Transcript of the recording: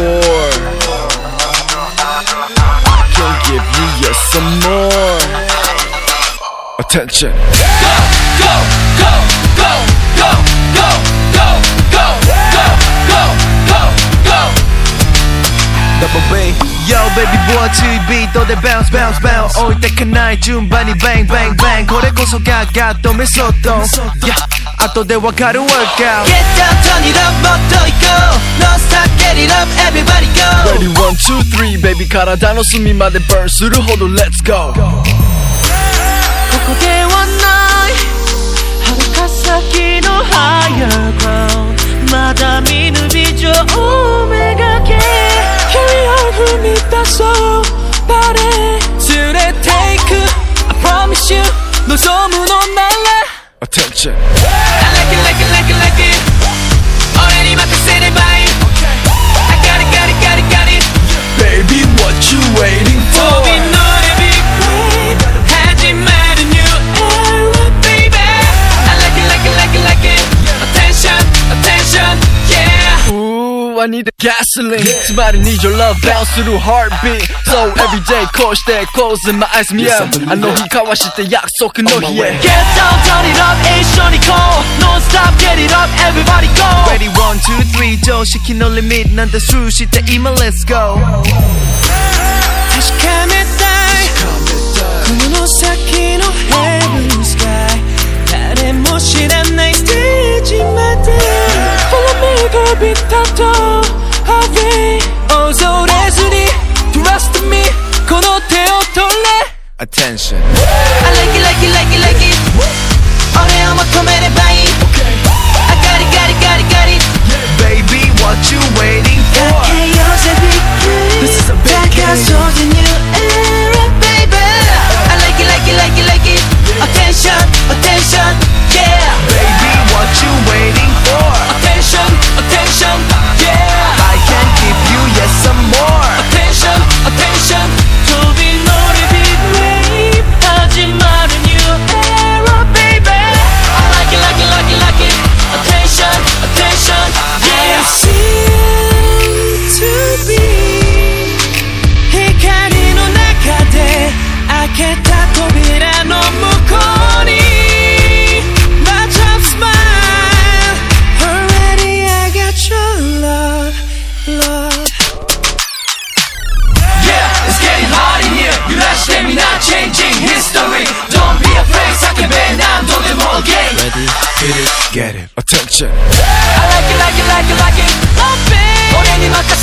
before. I can give you yet some more attention. go, go, go, go, go, go, go, go, go, go, go, go. Double B Yo baby boy 2ビートで bounce bounce bounce 置いてかない順番に bang bang bang これこそがガッドメソッド Yeah 後でわかる workout Get down, turn it up, もっと行こう No stop, get it up, everybody go Ready one two three baby 体の隅まで burn するほど Let's go ここではない遥か先の higher ground まだ見ぬビジョンをめがけ Carry on 踏み出そう Body 連れて行く I promise you 望むのなら attention I like it, like it, like it, like it. I need the gasoline. Yeah. somebody need your love bounce through heartbeat. So every day coach that closing my eyes me up I know he kawashite 약속은 너희의 Get down turn it up ain't shorty call Non-stop get it up everybody go. Ready one two three 조시킨 no limit 난 다수 시대 이만 let's go. yeah. Attention. I like it like it like it like it Get it, get it, attention. I like it, like it, like it, like it. Open. 오랜이 막가